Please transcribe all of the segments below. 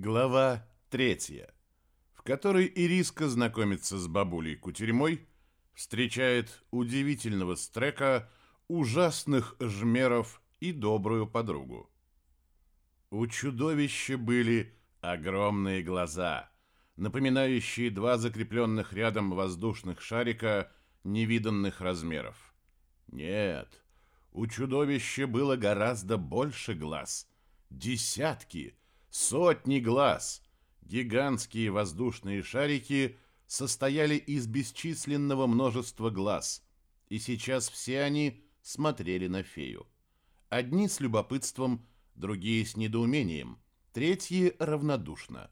Глава третья, в которой Ириска знакомится с бабулей Кутерьмой, встречает удивительного стрека, ужасных жмеров и добрую подругу. У чудовища были огромные глаза, напоминающие два закрепленных рядом воздушных шарика невиданных размеров. Нет, у чудовища было гораздо больше глаз. Десятки, сотни глаз. Гигантские воздушные шарики состояли из бесчисленного множества глаз, и сейчас все они смотрели на фею. Одни с любопытством, другие с недоумением, третьи равнодушно.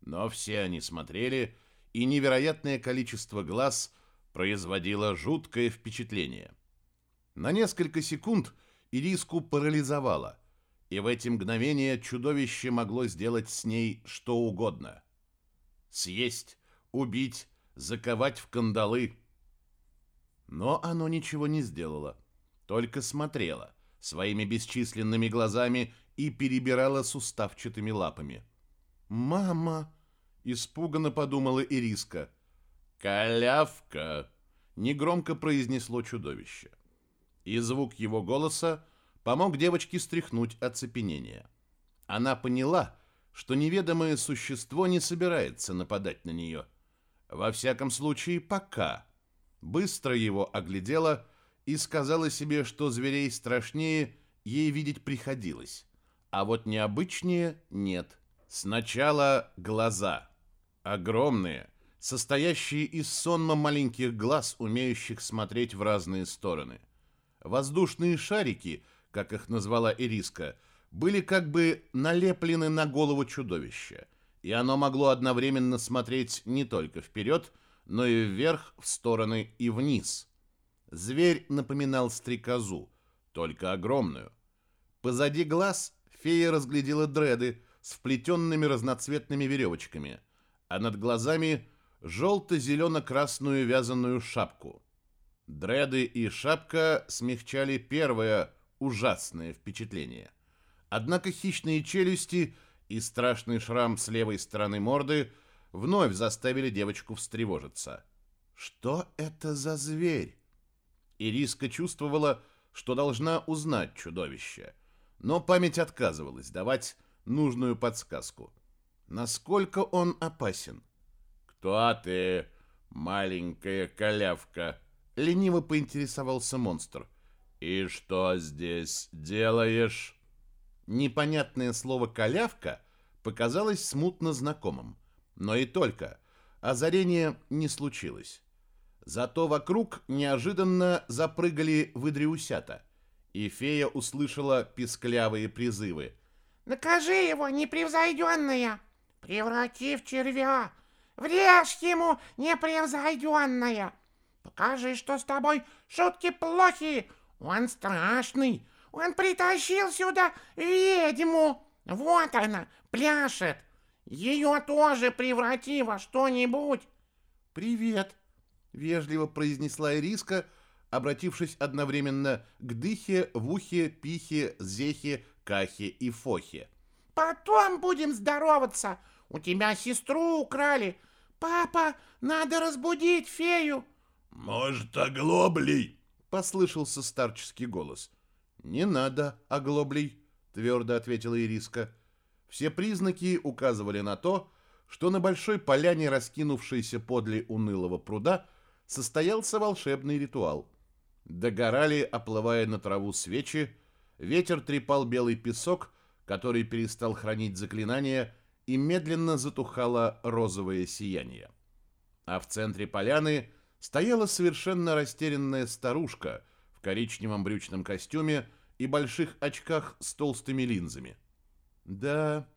Но все они смотрели, и невероятное количество глаз производило жуткое впечатление. На несколько секунд Ириску парализовало, и в эти мгновения чудовище могло сделать с ней что угодно. Съесть, убить, заковать в кандалы. Но оно ничего не сделало, только смотрело своими бесчисленными глазами и перебирала суставчатыми лапами. «Мама!» — испуганно подумала Ириска. «Калявка!» — негромко произнесло чудовище. И звук его голоса помог девочке стряхнуть оцепенение. Она поняла, что неведомое существо не собирается нападать на нее. Во всяком случае, пока. Быстро его оглядела и сказала себе, что зверей страшнее ей видеть приходилось а вот необычнее нет. Сначала глаза. Огромные, состоящие из сонма маленьких глаз, умеющих смотреть в разные стороны. Воздушные шарики, как их назвала Ириска, были как бы налеплены на голову чудовища, и оно могло одновременно смотреть не только вперед, но и вверх, в стороны и вниз. Зверь напоминал стрекозу, только огромную. Позади глаз Фея разглядела дреды с вплетенными разноцветными веревочками, а над глазами желто-зелено-красную вязаную шапку. Дреды и шапка смягчали первое ужасное впечатление. Однако хищные челюсти и страшный шрам с левой стороны морды вновь заставили девочку встревожиться. Что это за зверь? Ириска чувствовала, что должна узнать чудовище – но память отказывалась давать нужную подсказку. Насколько он опасен? «Кто ты, маленькая колявка?» — лениво поинтересовался монстр. «И что здесь делаешь?» Непонятное слово «колявка» показалось смутно знакомым. Но и только. Озарение не случилось. Зато вокруг неожиданно запрыгали выдриусята — и фея услышала писклявые призывы. «Накажи его, непревзойденная! Преврати в червя! Врежь ему, непревзойденная! Покажи, что с тобой шутки плохие! Он страшный! Он притащил сюда ведьму! Вот она, пляшет! Ее тоже преврати во что-нибудь!» «Привет!» — вежливо произнесла Ириска, — обратившись одновременно к Дыхе, Вухе, Пихе, Зехе, Кахе и Фохе. «Потом будем здороваться. У тебя сестру украли. Папа, надо разбудить фею». «Может, оглоблей?» — послышался старческий голос. «Не надо оглоблей», — твердо ответила Ириска. Все признаки указывали на то, что на большой поляне, раскинувшейся подле унылого пруда, состоялся волшебный ритуал — Догорали, оплывая на траву свечи, ветер трепал белый песок, который перестал хранить заклинание, и медленно затухало розовое сияние. А в центре поляны стояла совершенно растерянная старушка в коричневом брючном костюме и больших очках с толстыми линзами. Да,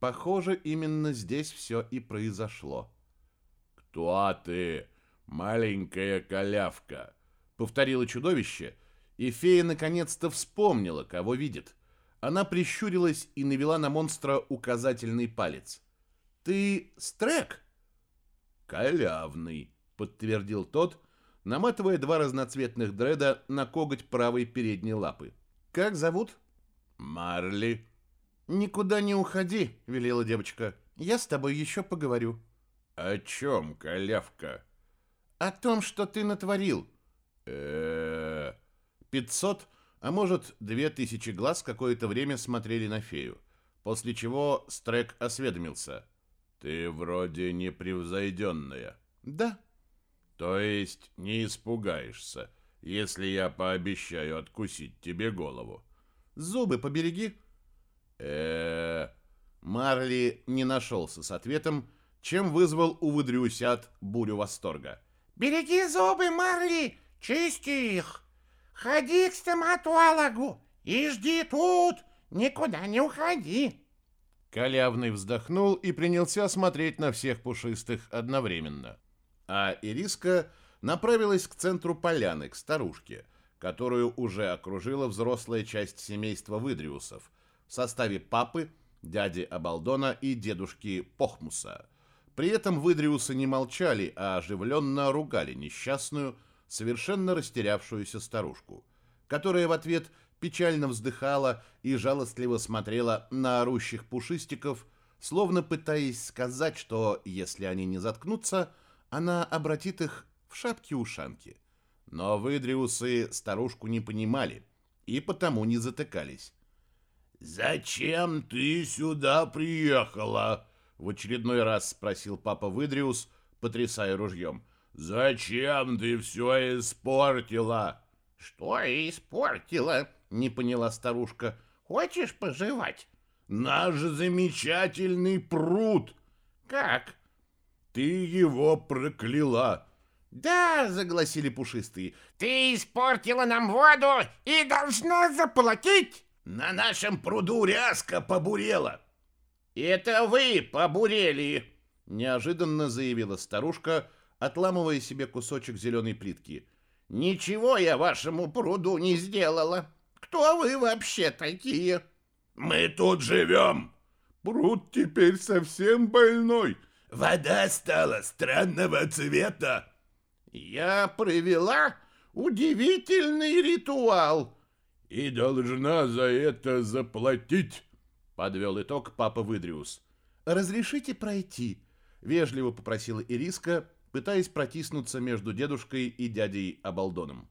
похоже, именно здесь все и произошло. «Кто ты, маленькая колявка?» повторило чудовище, и фея наконец-то вспомнила, кого видит. Она прищурилась и навела на монстра указательный палец. «Ты Стрек?» «Колявный», — подтвердил тот, наматывая два разноцветных дреда на коготь правой передней лапы. «Как зовут?» «Марли». «Никуда не уходи», — велела девочка. «Я с тобой еще поговорю». «О чем, колявка?» «О том, что ты натворил». э Пятьсот, а может, две тысячи глаз какое-то время смотрели на фею, после чего Стрек осведомился. «Ты вроде непревзойденная». «Да». «То есть не испугаешься, если я пообещаю откусить тебе голову?» «Зубы побереги», э Марли не нашелся с ответом, чем вызвал у выдрюсят бурю восторга. «Береги зубы, Марли, чисти их. Ходи к стоматологу и жди тут, никуда не уходи». Калявный вздохнул и принялся смотреть на всех пушистых одновременно. А Ириска направилась к центру поляны, к старушке, которую уже окружила взрослая часть семейства Выдриусов в составе папы, дяди Абалдона и дедушки Похмуса. При этом Выдриусы не молчали, а оживленно ругали несчастную, совершенно растерявшуюся старушку, которая в ответ печально вздыхала и жалостливо смотрела на орущих пушистиков, словно пытаясь сказать, что если они не заткнутся, она обратит их в шапки-ушанки. Но выдриусы старушку не понимали и потому не затыкались. «Зачем ты сюда приехала?» В очередной раз спросил папа Выдриус, потрясая ружьем. «Зачем ты все испортила?» «Что испортила?» — не поняла старушка. «Хочешь пожевать?» «Наш замечательный пруд!» «Как?» «Ты его прокляла!» «Да!» — загласили пушистые. «Ты испортила нам воду и должна заплатить!» «На нашем пруду ряска побурела!» «Это вы побурели!» — неожиданно заявила старушка, отламывая себе кусочек зеленой плитки. «Ничего я вашему пруду не сделала. Кто вы вообще такие?» «Мы тут живем!» «Пруд теперь совсем больной!» «Вода стала странного цвета!» «Я провела удивительный ритуал!» «И должна за это заплатить!» Подвел итог папа Выдриус. «Разрешите пройти?» Вежливо попросила Ириска, пытаясь протиснуться между дедушкой и дядей Обалдоном.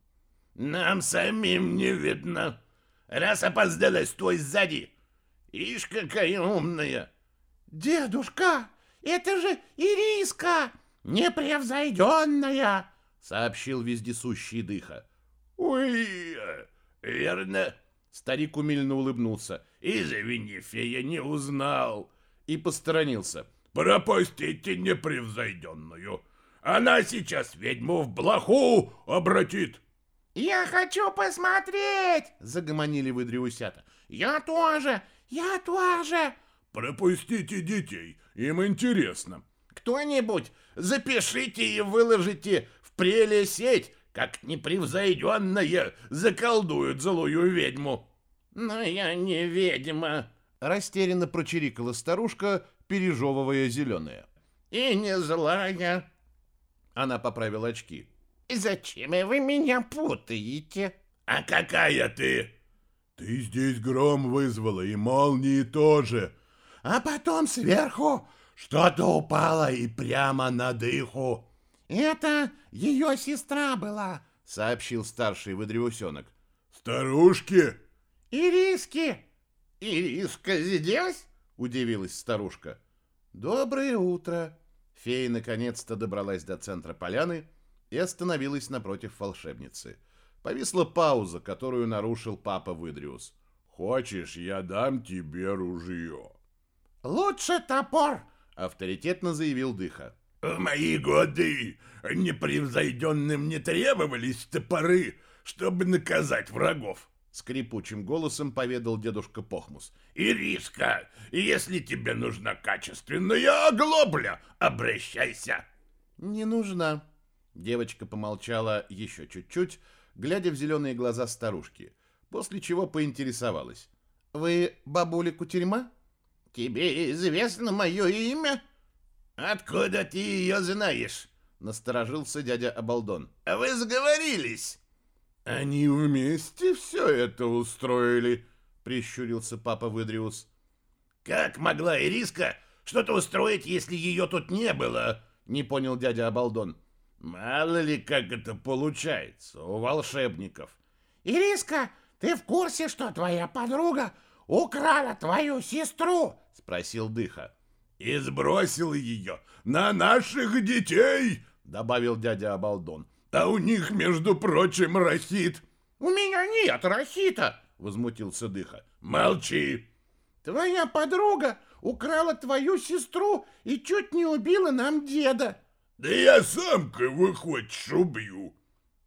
«Нам самим не видно. Раз опоздала, стой сзади. Ишь, какая умная!» «Дедушка, это же Ириска, непревзойденная!» сообщил вездесущий дыха. «Ой, верно!» Старик умильно улыбнулся. «Извини, фея, не узнал!» И посторонился. «Пропустите непревзойденную! Она сейчас ведьму в блоху обратит!» «Я хочу посмотреть!» — загомонили выдрюсята. «Я тоже! Я тоже!» «Пропустите детей, им интересно!» «Кто-нибудь запишите и выложите в преле сеть, как непревзойденная заколдует злую ведьму!» «Но я не ведьма!» — растерянно прочирикала старушка, пережевывая зеленое. «И не злая!» Она поправила очки. «Зачем вы меня путаете?» «А какая ты?» «Ты здесь гром вызвала, и молнии тоже!» «А потом сверху что-то упало и прямо на дыху!» «Это ее сестра была!» — сообщил старший выдревусенок. «Старушки!» «Ириски!» «Ириска здесь?» — удивилась старушка. «Доброе утро!» Фея наконец-то добралась до центра поляны и остановилась напротив волшебницы. Повисла пауза, которую нарушил папа Выдриус. «Хочешь, я дам тебе ружье?» «Лучше топор!» — авторитетно заявил Дыха. «В мои годы непревзойденным не требовались топоры, чтобы наказать врагов!» Скрипучим голосом поведал дедушка Похмус. «Ириска, если тебе нужна качественная оглобля, обращайся!» «Не нужна». Девочка помолчала еще чуть-чуть, глядя в зеленые глаза старушки, после чего поинтересовалась. «Вы бабуля Кутерьма?» «Тебе известно мое имя?» «Откуда ты ее знаешь?» — насторожился дядя Обалдон. «А вы сговорились?» «Они вместе все это устроили», — прищурился папа Выдриус. Как могла Ириска что-то устроить, если ее тут не было? Не понял дядя Абалдон. Мало ли, как это получается у волшебников. Ириска, ты в курсе, что твоя подруга украла твою сестру? Спросил Дыха. И сбросила ее на наших детей, добавил дядя Абалдон. А у них, между прочим, рахит. У меня нет рахита, возмутился Дыха. Молчи. Твоя подруга украла твою сестру и чуть не убила нам деда. Да я сам кого хочешь убью.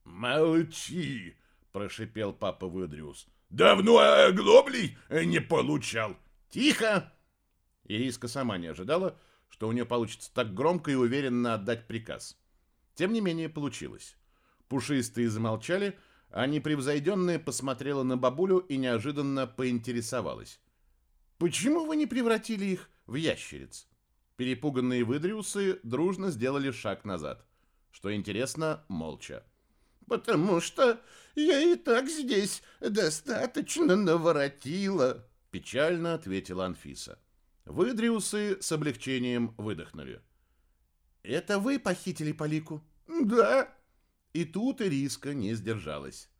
Молчи, прошипел папа Выдриус. Давно оглоблей не получал. Тихо! Ириска сама не ожидала, что у нее получится так громко и уверенно отдать приказ. Тем не менее, получилось. Пушистые замолчали, а непревзойденная посмотрела на бабулю и неожиданно поинтересовалась. «Почему вы не превратили их в ящериц?» Перепуганные выдриусы дружно сделали шаг назад. Что интересно, молча. «Потому что я и так здесь достаточно наворотила», — печально ответила Анфиса. Выдриусы с облегчением выдохнули. «Это вы похитили Полику?» «Да». И тут Ириска не сдержалась.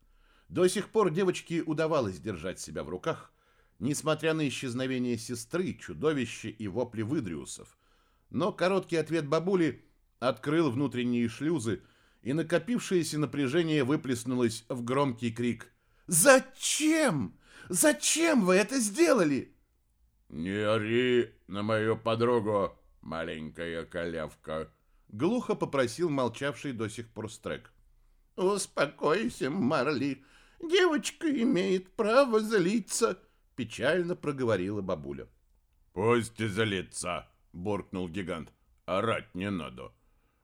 До сих пор девочке удавалось держать себя в руках, несмотря на исчезновение сестры, чудовища и вопли выдриусов. Но короткий ответ бабули открыл внутренние шлюзы, и накопившееся напряжение выплеснулось в громкий крик. «Зачем? Зачем вы это сделали?» «Не ори на мою подругу, маленькая колявка!» Глухо попросил молчавший до сих пор Стрек. «Успокойся, Марли, девочка имеет право злиться!» Печально проговорила бабуля. «Пусть и злится!» — буркнул гигант. «Орать не надо!»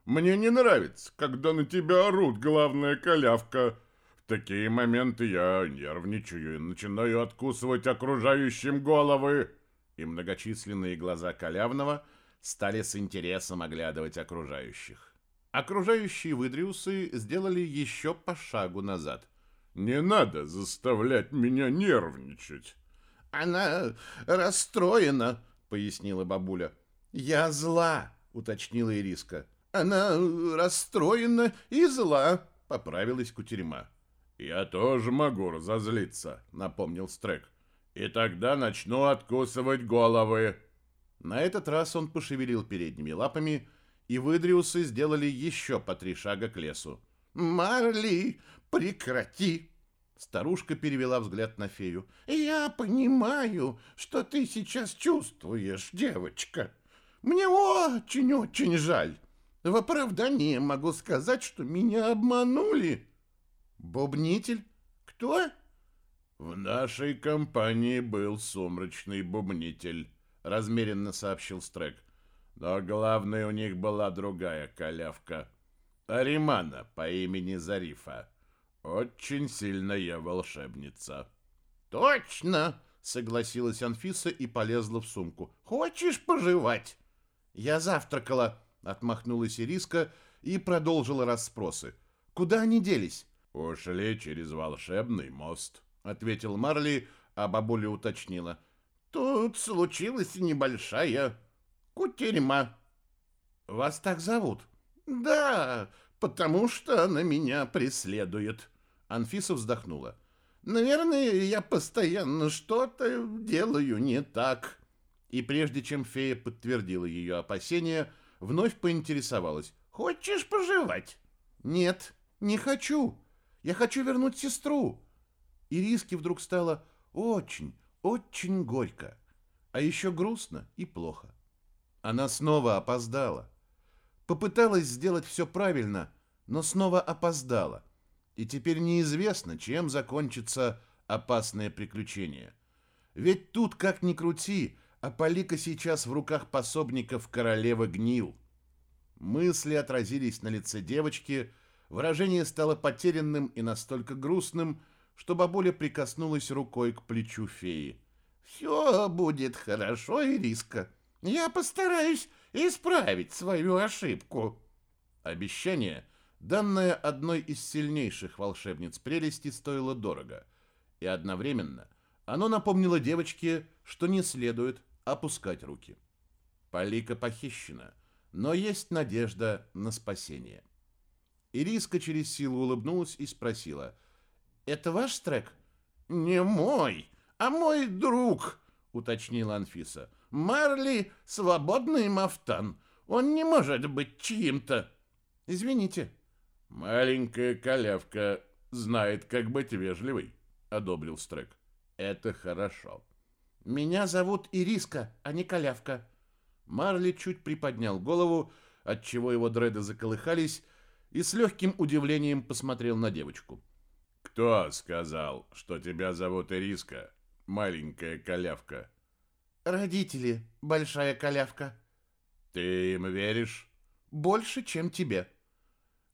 «Мне не нравится, когда на тебя орут, главная колявка!» В такие моменты я нервничаю и начинаю откусывать окружающим головы и многочисленные глаза Калявного стали с интересом оглядывать окружающих. Окружающие выдриусы сделали еще по шагу назад. «Не надо заставлять меня нервничать!» «Она расстроена», — пояснила бабуля. «Я зла», — уточнила Ириска. «Она расстроена и зла», — поправилась кутерьма. «Я тоже могу разозлиться», — напомнил Стрек и тогда начну откусывать головы». На этот раз он пошевелил передними лапами, и выдриусы сделали еще по три шага к лесу. «Марли, прекрати!» Старушка перевела взгляд на фею. «Я понимаю, что ты сейчас чувствуешь, девочка. Мне очень-очень жаль. В оправдании могу сказать, что меня обманули». «Бубнитель? Кто?» «В нашей компании был сумрачный бубнитель», — размеренно сообщил Стрек. «Но главной у них была другая колявка. Аримана по имени Зарифа. Очень сильная волшебница». «Точно!» — согласилась Анфиса и полезла в сумку. «Хочешь пожевать?» «Я завтракала», — отмахнулась Ириска и продолжила расспросы. «Куда они делись?» «Ушли через волшебный мост», ответил Марли, а бабуля уточнила. Тут случилась небольшая кутерьма. Вас так зовут? Да, потому что она меня преследует. Анфиса вздохнула. Наверное, я постоянно что-то делаю не так. И прежде чем фея подтвердила ее опасения, вновь поинтересовалась. «Хочешь пожевать?» «Нет, не хочу. Я хочу вернуть сестру. Ириске вдруг стало очень, очень горько, а еще грустно и плохо. Она снова опоздала. Попыталась сделать все правильно, но снова опоздала. И теперь неизвестно, чем закончится опасное приключение. Ведь тут, как ни крути, а Полика сейчас в руках пособников королевы гнил. Мысли отразились на лице девочки, выражение стало потерянным и настолько грустным, что бабуля прикоснулась рукой к плечу феи. «Все будет хорошо, Ириска. Я постараюсь исправить свою ошибку». Обещание, данное одной из сильнейших волшебниц прелести, стоило дорого. И одновременно оно напомнило девочке, что не следует опускать руки. Полика похищена, но есть надежда на спасение. Ириска через силу улыбнулась и спросила. «Это ваш трек?» «Не мой, а мой друг», — уточнила Анфиса. «Марли — свободный мафтан. Он не может быть чьим-то». «Извините». «Маленькая колявка знает, как быть вежливой», — одобрил Стрек. «Это хорошо». «Меня зовут Ириска, а не Колявка». Марли чуть приподнял голову, отчего его дреды заколыхались, и с легким удивлением посмотрел на девочку. «Кто сказал, что тебя зовут Ириска, маленькая колявка?» «Родители, большая колявка». «Ты им веришь?» «Больше, чем тебе».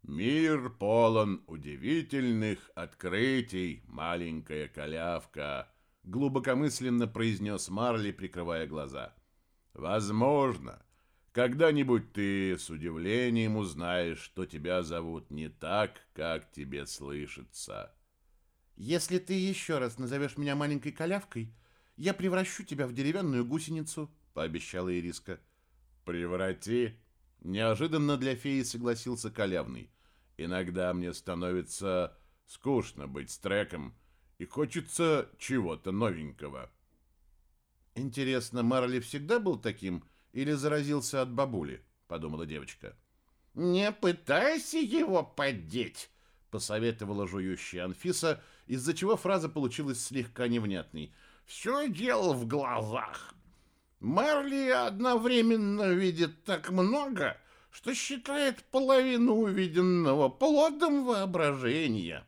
«Мир полон удивительных открытий, маленькая колявка», глубокомысленно произнес Марли, прикрывая глаза. «Возможно, когда-нибудь ты с удивлением узнаешь, что тебя зовут не так, как тебе слышится. Если ты еще раз назовешь меня маленькой колявкой, я превращу тебя в деревянную гусеницу, пообещала Ириска. Преврати. Неожиданно для феи согласился Колявный. Иногда мне становится скучно быть стреком, и хочется чего-то новенького. Интересно, Марли всегда был таким, или заразился от бабули, подумала девочка. Не пытайся его поддеть, посоветовала жующая Анфиса, из-за чего фраза получилась слегка невнятной. Все дело в глазах. Марли одновременно видит так много, что считает половину увиденного плодом воображения.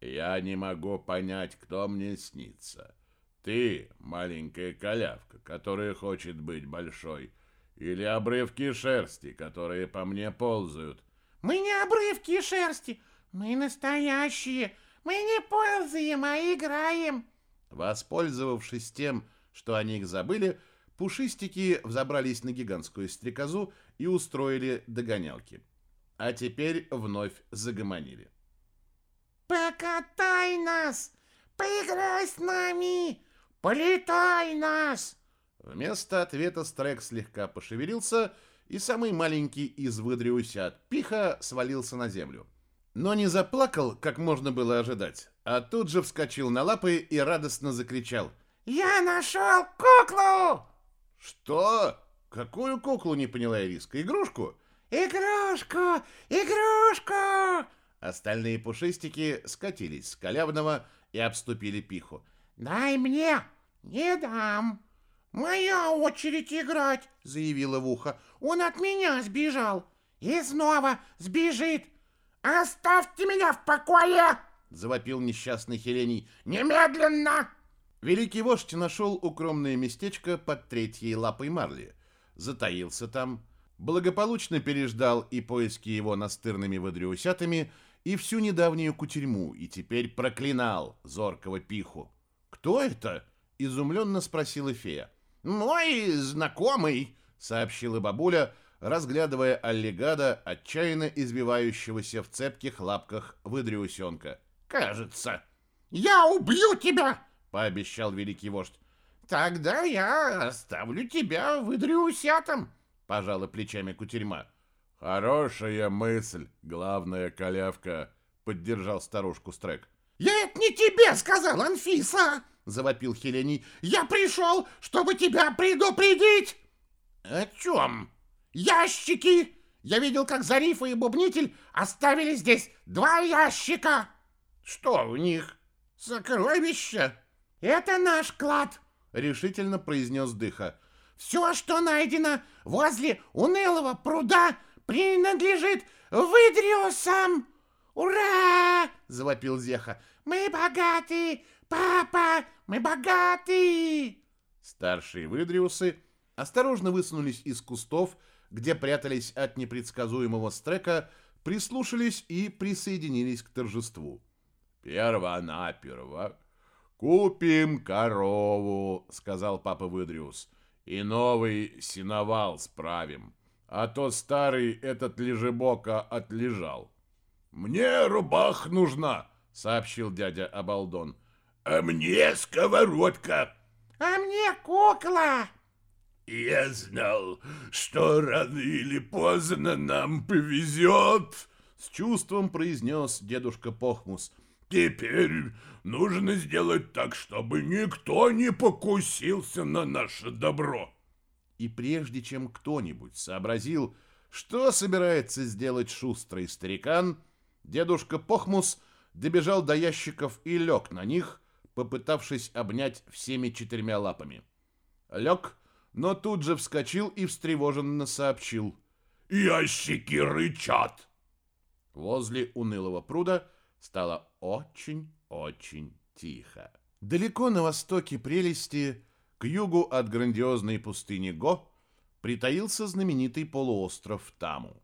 Я не могу понять, кто мне снится. Ты, маленькая колявка, которая хочет быть большой, или обрывки шерсти, которые по мне ползают. Мы не обрывки шерсти, мы настоящие. Мы не ползаем, а играем. Воспользовавшись тем, что они их забыли, пушистики взобрались на гигантскую стрекозу и устроили догонялки. А теперь вновь загомонили. «Покатай нас! Поиграй с нами! «Полетай нас!» Вместо ответа Стрек слегка пошевелился, и самый маленький из выдриусят пиха свалился на землю. Но не заплакал, как можно было ожидать, а тут же вскочил на лапы и радостно закричал. «Я нашел куклу!» «Что? Какую куклу?» не поняла Ириска. «Игрушку?» «Игрушку! Игрушку!» Остальные пушистики скатились с Калявного и обступили пиху. «Дай мне!» «Не дам!» «Моя очередь играть!» — заявила в ухо. «Он от меня сбежал и снова сбежит! Оставьте меня в покое!» — завопил несчастный Хелений. «Немедленно!» Великий вождь нашел укромное местечко под третьей лапой Марли. Затаился там, благополучно переждал и поиски его настырными выдрюсятами, и всю недавнюю кутерьму, и теперь проклинал зоркого пиху. «Кто это?» — изумленно спросила фея. «Мой знакомый», — сообщила бабуля, разглядывая аллигада, отчаянно избивающегося в цепких лапках выдрюсенка. «Кажется». «Я убью тебя!» — пообещал великий вождь. «Тогда я оставлю тебя выдрюсятом», — пожала плечами кутерьма. «Хорошая мысль, главная колявка», — поддержал старушку Стрек. «Я это не тебе сказал, Анфиса!» — завопил Хелений. «Я пришел, чтобы тебя предупредить!» «О чем?» «Ящики! Я видел, как Зарифа и Бубнитель оставили здесь два ящика!» «Что в них? Сокровища?» «Это наш клад!» — решительно произнес Дыха. «Все, что найдено возле унылого пруда, принадлежит Выдриусам!» «Ура!» — завопил Зеха. «Мы богаты! Папа, мы богаты!» Старшие выдриусы осторожно высунулись из кустов, где прятались от непредсказуемого стрека, прислушались и присоединились к торжеству. «Перво-наперво купим корову», — сказал папа Выдриус, — «и новый синовал справим, а то старый этот лежебока отлежал». «Мне рубах нужна», — сообщил дядя Абалдон. «А мне сковородка». «А мне кукла». Я знал, что рано или поздно нам повезет, с чувством произнес дедушка Похмус. Теперь нужно сделать так, чтобы никто не покусился на наше добро. И прежде чем кто-нибудь сообразил, что собирается сделать шустрый старикан, дедушка Похмус добежал до ящиков и лег на них, попытавшись обнять всеми четырьмя лапами. Лег, но тут же вскочил и встревоженно сообщил. «Ящики рычат!» Возле унылого пруда стало очень-очень тихо. Далеко на востоке прелести, к югу от грандиозной пустыни Го, притаился знаменитый полуостров Таму.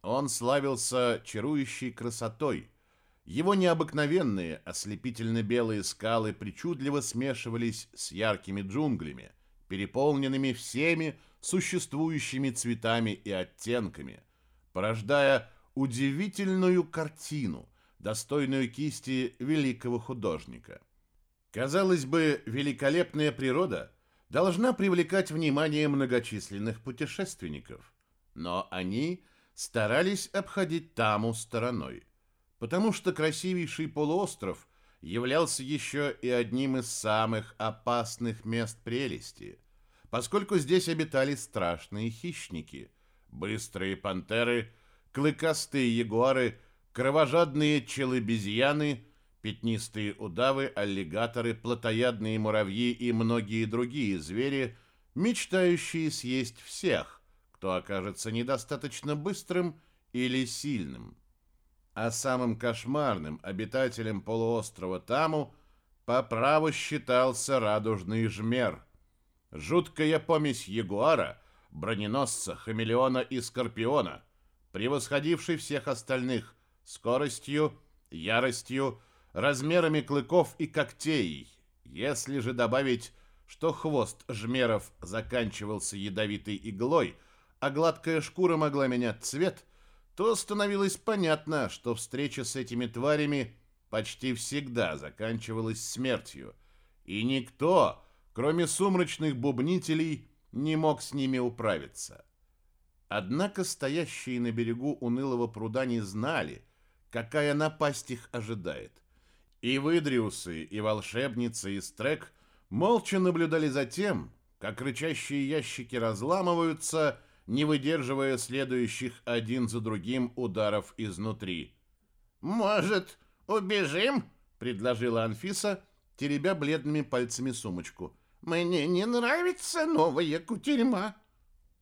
Он славился чарующей красотой. Его необыкновенные ослепительно-белые скалы причудливо смешивались с яркими джунглями, переполненными всеми существующими цветами и оттенками, порождая удивительную картину, достойную кисти великого художника. Казалось бы, великолепная природа должна привлекать внимание многочисленных путешественников, но они старались обходить Таму стороной, потому что красивейший полуостров являлся еще и одним из самых опасных мест прелести, поскольку здесь обитали страшные хищники, быстрые пантеры – клыкастые ягуары, кровожадные челобезьяны, пятнистые удавы, аллигаторы, плотоядные муравьи и многие другие звери, мечтающие съесть всех, кто окажется недостаточно быстрым или сильным. А самым кошмарным обитателем полуострова Таму по праву считался радужный жмер. Жуткая помесь ягуара, броненосца, хамелеона и скорпиона – превосходивший всех остальных скоростью, яростью, размерами клыков и когтей. Если же добавить, что хвост жмеров заканчивался ядовитой иглой, а гладкая шкура могла менять цвет, то становилось понятно, что встреча с этими тварями почти всегда заканчивалась смертью, и никто, кроме сумрачных бубнителей, не мог с ними управиться. Однако стоящие на берегу унылого пруда не знали, какая напасть их ожидает. И выдриусы, и волшебницы, и стрек молча наблюдали за тем, как рычащие ящики разламываются, не выдерживая следующих один за другим ударов изнутри. «Может, убежим?» — предложила Анфиса, теребя бледными пальцами сумочку. «Мне не нравится новая кутерьма».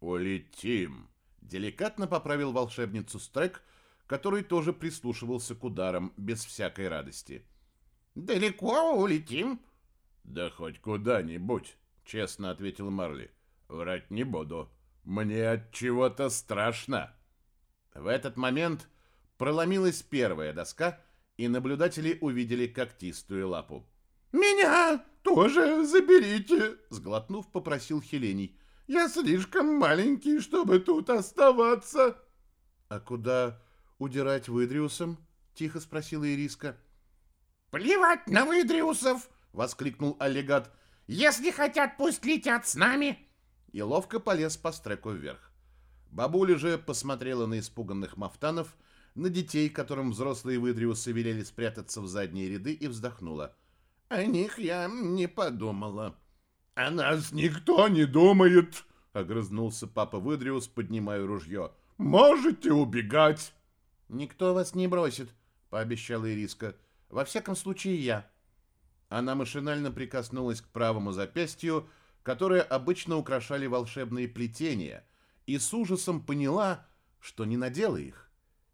«Улетим», Деликатно поправил волшебницу Стрек, который тоже прислушивался к ударам без всякой радости. «Далеко улетим?» «Да хоть куда-нибудь», — честно ответил Марли. «Врать не буду. Мне от чего-то страшно». В этот момент проломилась первая доска, и наблюдатели увидели когтистую лапу. «Меня тоже заберите!» — сглотнув, попросил Хелений. Я слишком маленький, чтобы тут оставаться. А куда удирать выдриусом? Тихо спросила Ириска. Плевать на выдриусов! Воскликнул аллигат. Если хотят, пусть летят с нами. И ловко полез по стреку вверх. Бабуля же посмотрела на испуганных мафтанов, на детей, которым взрослые выдриусы велели спрятаться в задние ряды, и вздохнула. О них я не подумала. «О нас никто не думает!» — огрызнулся папа Выдриус, поднимая ружье. «Можете убегать!» «Никто вас не бросит», — пообещала Ириска. «Во всяком случае, я». Она машинально прикоснулась к правому запястью, которое обычно украшали волшебные плетения, и с ужасом поняла, что не надела их.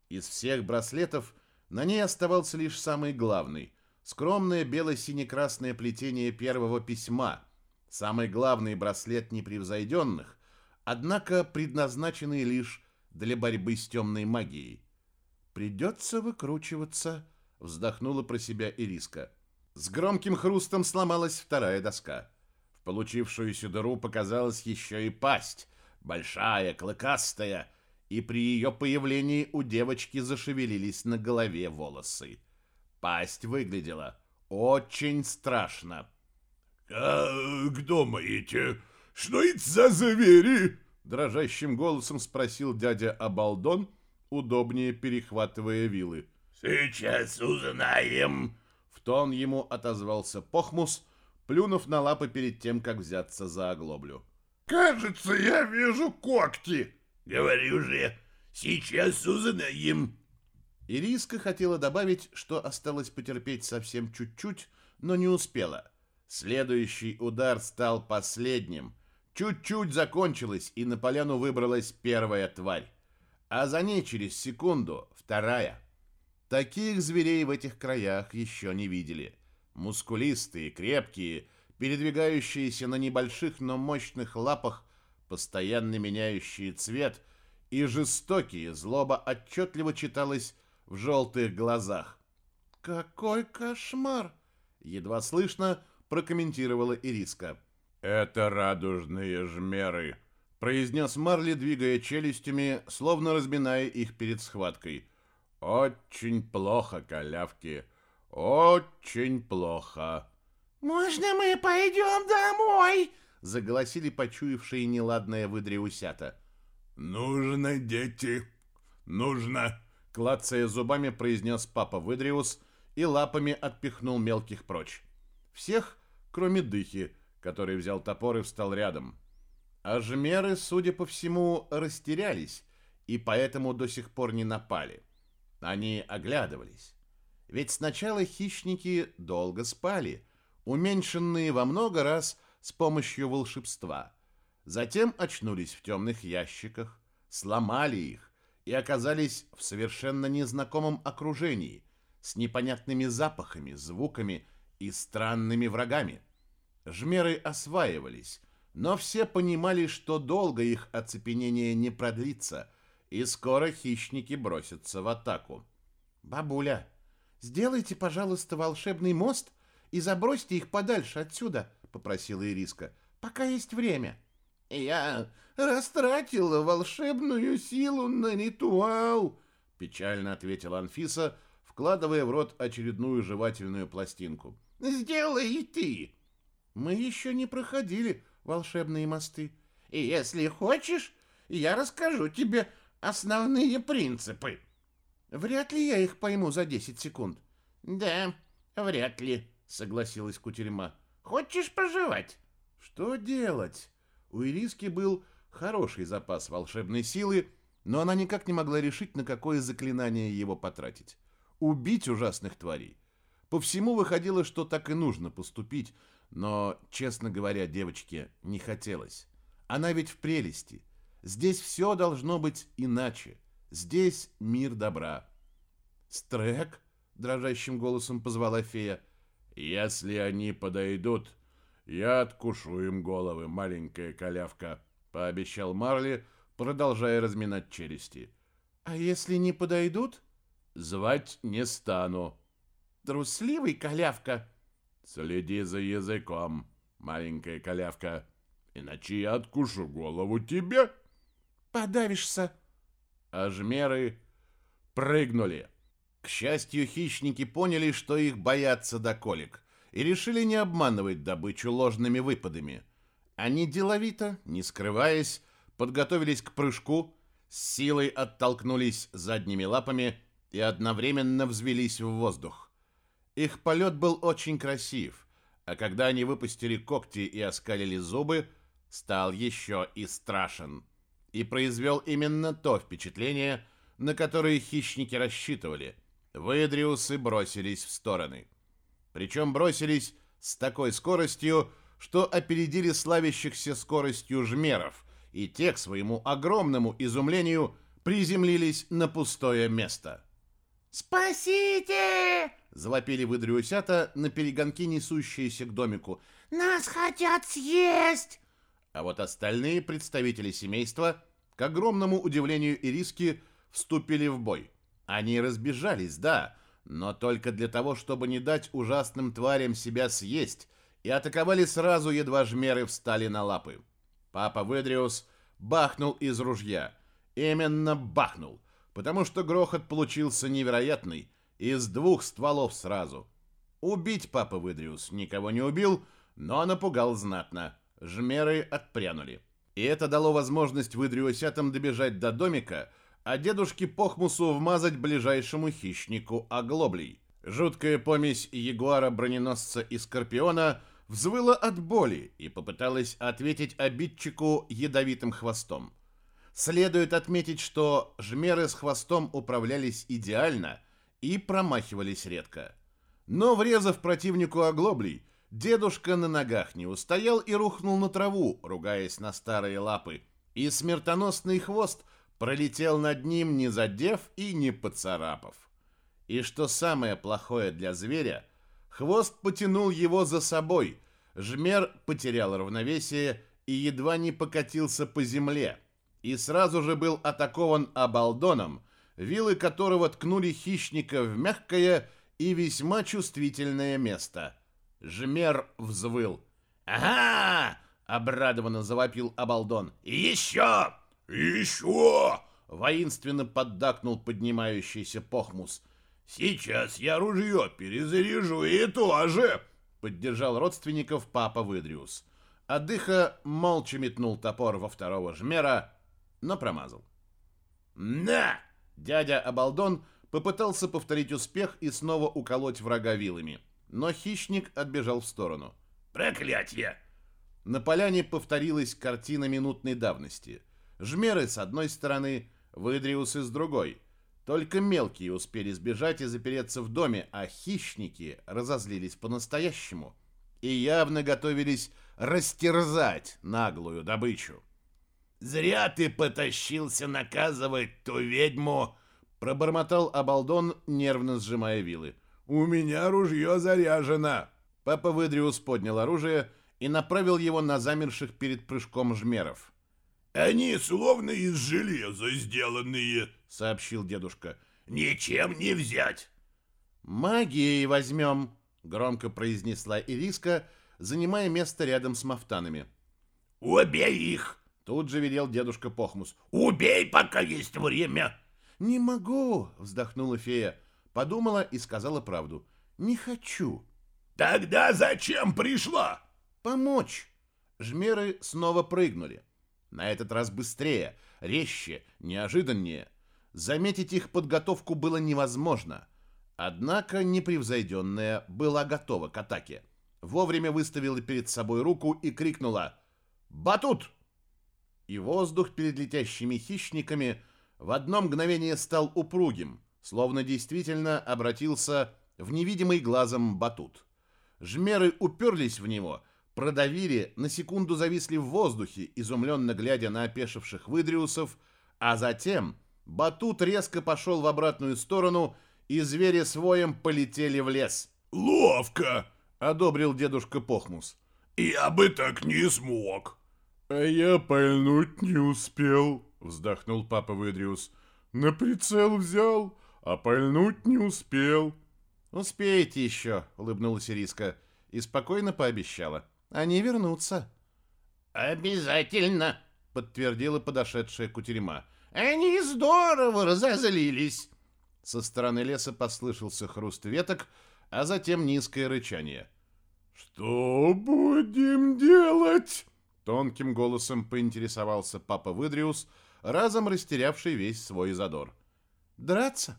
Из всех браслетов на ней оставался лишь самый главный — скромное бело-сине-красное плетение первого письма — Самый главный браслет непревзойденных, однако предназначенный лишь для борьбы с темной магией. «Придется выкручиваться», — вздохнула про себя Ириска. С громким хрустом сломалась вторая доска. В получившуюся дыру показалась еще и пасть, большая, клыкастая, и при ее появлении у девочки зашевелились на голове волосы. Пасть выглядела очень страшно. «Как думаете, Что это за звери?» Дрожащим голосом спросил дядя Абалдон, удобнее перехватывая вилы. «Сейчас узнаем!» В тон ему отозвался Похмус, плюнув на лапы перед тем, как взяться за оглоблю. «Кажется, я вижу когти!» «Говорю же, сейчас узнаем!» Ириска хотела добавить, что осталось потерпеть совсем чуть-чуть, но не успела. Следующий удар стал последним. Чуть-чуть закончилось, и на поляну выбралась первая тварь. А за ней через секунду вторая. Таких зверей в этих краях еще не видели. Мускулистые, крепкие, передвигающиеся на небольших, но мощных лапах, постоянно меняющие цвет, и жестокие, злоба отчетливо читалась в желтых глазах. «Какой кошмар!» — едва слышно прокомментировала Ириска. «Это радужные жмеры», — произнес Марли, двигая челюстями, словно разминая их перед схваткой. «Очень плохо, колявки, очень плохо». «Можно мы пойдем домой?» — заголосили почуявшие неладное выдри усята. «Нужно, дети, нужно!» — клацая зубами, произнес папа Выдриус и лапами отпихнул мелких прочь. Всех, кроме Дыхи, который взял топор и встал рядом. А жмеры, судя по всему, растерялись и поэтому до сих пор не напали. Они оглядывались. Ведь сначала хищники долго спали, уменьшенные во много раз с помощью волшебства. Затем очнулись в темных ящиках, сломали их и оказались в совершенно незнакомом окружении, с непонятными запахами, звуками и странными врагами. Жмеры осваивались, но все понимали, что долго их оцепенение не продлится, и скоро хищники бросятся в атаку. «Бабуля, сделайте, пожалуйста, волшебный мост и забросьте их подальше отсюда», — попросила Ириска, — «пока есть время». «Я растратила волшебную силу на ритуал», — печально ответила Анфиса, вкладывая в рот очередную жевательную пластинку. «Сделай и ты». «Мы еще не проходили волшебные мосты». «И если хочешь, я расскажу тебе основные принципы». «Вряд ли я их пойму за 10 секунд». «Да, вряд ли», — согласилась Кутерьма. «Хочешь пожевать?» «Что делать?» У Ириски был хороший запас волшебной силы, но она никак не могла решить, на какое заклинание его потратить. Убить ужасных тварей. По всему выходило, что так и нужно поступить, но, честно говоря, девочке не хотелось. Она ведь в прелести. Здесь все должно быть иначе. Здесь мир добра. «Стрек?» — дрожащим голосом позвала фея. «Если они подойдут, я откушу им головы, маленькая колявка», — пообещал Марли, продолжая разминать челюсти. «А если не подойдут?» «Звать не стану». «Трусливый колявка», Следи за языком, маленькая колявка, иначе я откушу голову тебе. Подавишься. Ажмеры прыгнули. К счастью, хищники поняли, что их боятся до колик, и решили не обманывать добычу ложными выпадами. Они деловито, не скрываясь, подготовились к прыжку, с силой оттолкнулись задними лапами и одновременно взвелись в воздух. Их полет был очень красив, а когда они выпустили когти и оскалили зубы, стал еще и страшен. И произвел именно то впечатление, на которое хищники рассчитывали. Выдриусы бросились в стороны. Причем бросились с такой скоростью, что опередили славящихся скоростью жмеров, и те, к своему огромному изумлению, приземлились на пустое место. «Спасите!» Завопили выдрюсята на перегонки, несущиеся к домику. «Нас хотят съесть!» А вот остальные представители семейства, к огромному удивлению Ириски, вступили в бой. Они разбежались, да, но только для того, чтобы не дать ужасным тварям себя съесть, и атаковали сразу, едва жмеры встали на лапы. Папа Ведриус бахнул из ружья. Именно бахнул, потому что грохот получился невероятный, из двух стволов сразу. Убить папа Выдриус никого не убил, но напугал знатно. Жмеры отпрянули. И это дало возможность выдрюсятам добежать до домика, а дедушке Похмусу вмазать ближайшему хищнику оглоблей. Жуткая помесь ягуара-броненосца и скорпиона взвыла от боли и попыталась ответить обидчику ядовитым хвостом. Следует отметить, что жмеры с хвостом управлялись идеально и промахивались редко. Но, врезав противнику оглоблей, дедушка на ногах не устоял и рухнул на траву, ругаясь на старые лапы, и смертоносный хвост пролетел над ним, не задев и не поцарапав. И что самое плохое для зверя, хвост потянул его за собой, жмер потерял равновесие и едва не покатился по земле – и сразу же был атакован Абалдоном, вилы которого ткнули хищника в мягкое и весьма чувствительное место. Жмер взвыл. «Ага!» — обрадованно завопил Абалдон. «Еще! Еще!» — воинственно поддакнул поднимающийся Похмус. «Сейчас я ружье перезаряжу и тоже!» — поддержал родственников папа Выдриус. Адыха молча метнул топор во второго жмера, но промазал. «На!» Дядя Абалдон попытался повторить успех и снова уколоть врага вилами, но хищник отбежал в сторону. «Проклятье!» На поляне повторилась картина минутной давности. Жмеры с одной стороны, выдриусы с другой. Только мелкие успели сбежать и запереться в доме, а хищники разозлились по-настоящему и явно готовились растерзать наглую добычу. «Зря ты потащился наказывать ту ведьму!» Пробормотал Абалдон, нервно сжимая вилы. «У меня ружье заряжено!» Папа Выдриус поднял оружие и направил его на замерших перед прыжком жмеров. «Они словно из железа сделанные», — сообщил дедушка. «Ничем не взять». «Магией возьмем», — громко произнесла Ириска, занимая место рядом с мафтанами. «Убей их!» Тут же велел дедушка Похмус. «Убей, пока есть время!» «Не могу!» — вздохнула фея. Подумала и сказала правду. «Не хочу!» «Тогда зачем пришла?» «Помочь!» Жмеры снова прыгнули. На этот раз быстрее, резче, неожиданнее. Заметить их подготовку было невозможно. Однако непревзойденная была готова к атаке. Вовремя выставила перед собой руку и крикнула «Батут!» и воздух перед летящими хищниками в одно мгновение стал упругим, словно действительно обратился в невидимый глазом батут. Жмеры уперлись в него, продавили, на секунду зависли в воздухе, изумленно глядя на опешивших выдриусов, а затем батут резко пошел в обратную сторону, и звери своем полетели в лес. «Ловко!» — одобрил дедушка Похмус. «Я бы так не смог!» «А я пальнуть не успел», — вздохнул папа Выдриус. «На прицел взял, а пальнуть не успел». «Успеете еще», — улыбнулась Ириска и спокойно пообещала. «Они вернутся». «Обязательно», — подтвердила подошедшая кутерьма. «Они здорово разозлились». Со стороны леса послышался хруст веток, а затем низкое рычание. «Что будем делать?» Тонким голосом поинтересовался папа Выдриус, разом растерявший весь свой задор. «Драться?»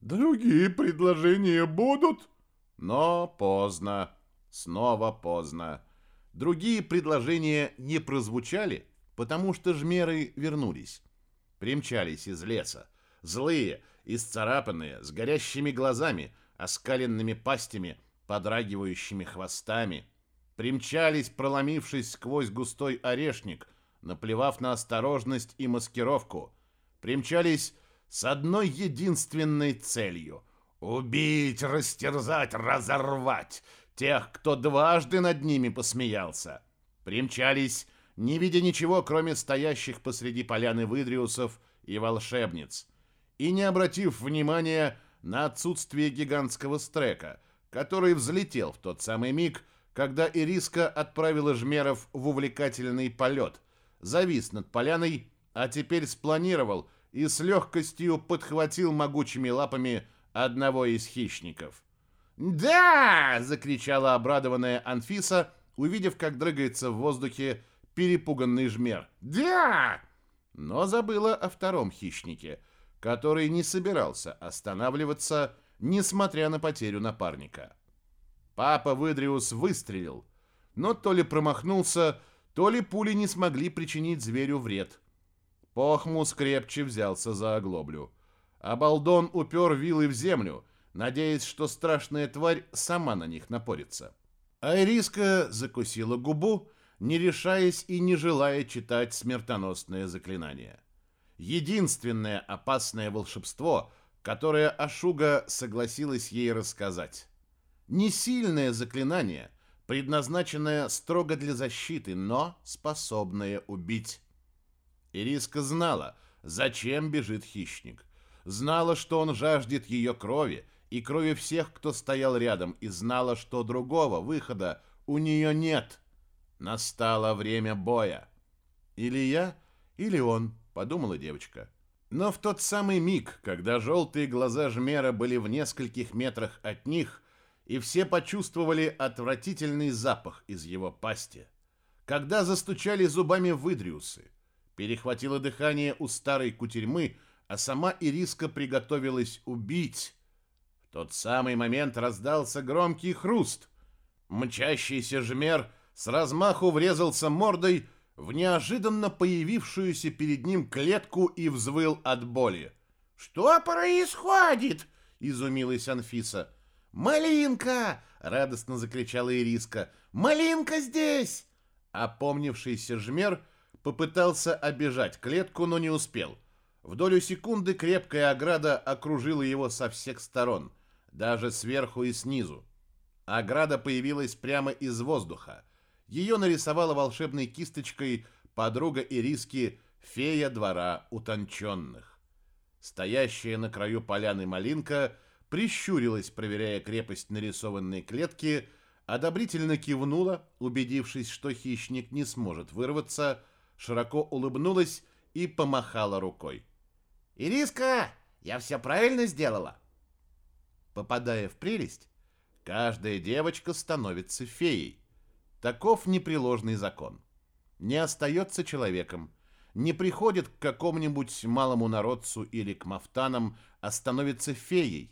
«Другие предложения будут?» Но поздно. Снова поздно. Другие предложения не прозвучали, потому что жмеры вернулись. Примчались из леса. Злые, исцарапанные, с горящими глазами, оскаленными пастями, подрагивающими хвостами — примчались, проломившись сквозь густой орешник, наплевав на осторожность и маскировку. Примчались с одной единственной целью — убить, растерзать, разорвать тех, кто дважды над ними посмеялся. Примчались, не видя ничего, кроме стоящих посреди поляны выдриусов и волшебниц, и не обратив внимания на отсутствие гигантского стрека, который взлетел в тот самый миг, когда Ириска отправила жмеров в увлекательный полет, завис над поляной, а теперь спланировал и с легкостью подхватил могучими лапами одного из хищников. «Да!» — закричала обрадованная Анфиса, увидев, как дрыгается в воздухе перепуганный жмер. «Да!» Но забыла о втором хищнике, который не собирался останавливаться, несмотря на потерю напарника. Папа Выдриус выстрелил, но то ли промахнулся, то ли пули не смогли причинить зверю вред. Похмус крепче взялся за оглоблю. А Балдон упер вилы в землю, надеясь, что страшная тварь сама на них напорится. Айриска закусила губу, не решаясь и не желая читать смертоносное заклинание. Единственное опасное волшебство, которое Ашуга согласилась ей рассказать. Не сильное заклинание, предназначенное строго для защиты, но способное убить. Ириска знала, зачем бежит хищник. Знала, что он жаждет ее крови и крови всех, кто стоял рядом, и знала, что другого выхода у нее нет. Настало время боя. Или я, или он, подумала девочка. Но в тот самый миг, когда желтые глаза Жмера были в нескольких метрах от них, и все почувствовали отвратительный запах из его пасти, когда застучали зубами выдриусы, перехватило дыхание у старой кутерьмы, а сама Ириска приготовилась убить. В тот самый момент раздался громкий хруст. Мчащийся жмер с размаху врезался мордой в неожиданно появившуюся перед ним клетку и взвыл от боли. «Что происходит?» — изумилась Анфиса. «Малинка!» — радостно закричала Ириска. «Малинка здесь!» Опомнившийся жмер попытался обижать клетку, но не успел — в долю секунды крепкая ограда окружила его со всех сторон, даже сверху и снизу. Ограда появилась прямо из воздуха. Ее нарисовала волшебной кисточкой подруга Ириски, фея двора утонченных. Стоящая на краю поляны малинка прищурилась, проверяя крепость нарисованной клетки, одобрительно кивнула, убедившись, что хищник не сможет вырваться, широко улыбнулась и помахала рукой. «Ириска, я все правильно сделала?» Попадая в прелесть, каждая девочка становится феей. Таков непреложный закон. Не остается человеком, не приходит к какому-нибудь малому народцу или к мафтанам, а становится феей.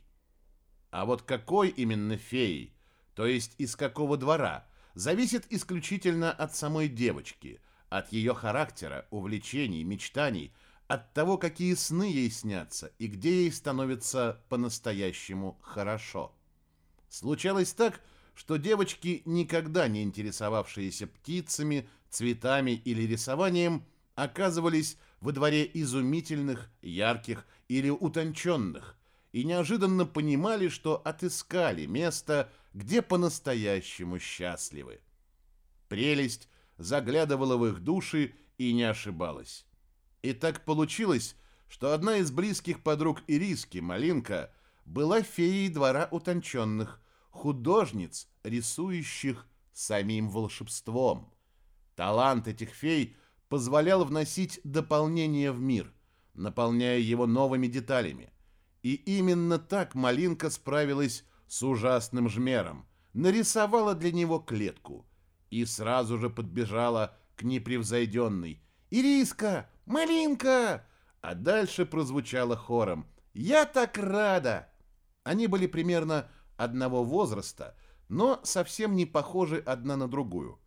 А вот какой именно феей, то есть из какого двора, зависит исключительно от самой девочки, от ее характера, увлечений, мечтаний – от того, какие сны ей снятся и где ей становится по-настоящему хорошо. Случалось так, что девочки, никогда не интересовавшиеся птицами, цветами или рисованием, оказывались во дворе изумительных, ярких или утонченных и неожиданно понимали, что отыскали место, где по-настоящему счастливы. Прелесть заглядывала в их души и не ошибалась. И так получилось, что одна из близких подруг Ириски, Малинка, была феей двора утонченных, художниц, рисующих самим волшебством. Талант этих фей позволял вносить дополнение в мир, наполняя его новыми деталями. И именно так Малинка справилась с ужасным жмером, нарисовала для него клетку и сразу же подбежала к непревзойденной. «Ириска, «Малинка!» А дальше прозвучало хором. «Я так рада!» Они были примерно одного возраста, но совсем не похожи одна на другую.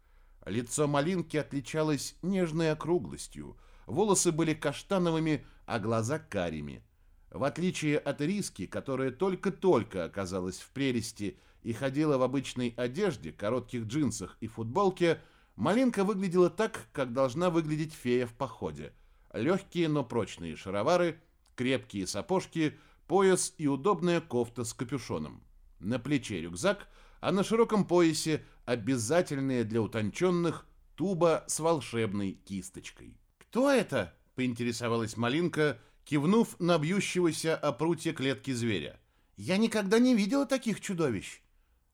Лицо Малинки отличалось нежной округлостью, волосы были каштановыми, а глаза карими. В отличие от Риски, которая только-только оказалась в прелести и ходила в обычной одежде, коротких джинсах и футболке, Малинка выглядела так, как должна выглядеть фея в походе – легкие, но прочные шаровары, крепкие сапожки, пояс и удобная кофта с капюшоном. На плече рюкзак, а на широком поясе обязательная для утонченных туба с волшебной кисточкой. «Кто это?» — поинтересовалась Малинка, кивнув на бьющегося о прутье клетки зверя. «Я никогда не видела таких чудовищ».